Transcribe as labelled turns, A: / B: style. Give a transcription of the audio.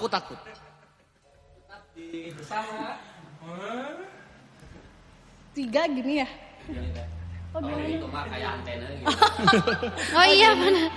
A: Aku takut.
B: Tiga gini ya? Iya.
C: Oh
B: Oh,
C: itu mah kayak antena gitu.
D: Oh iya mana?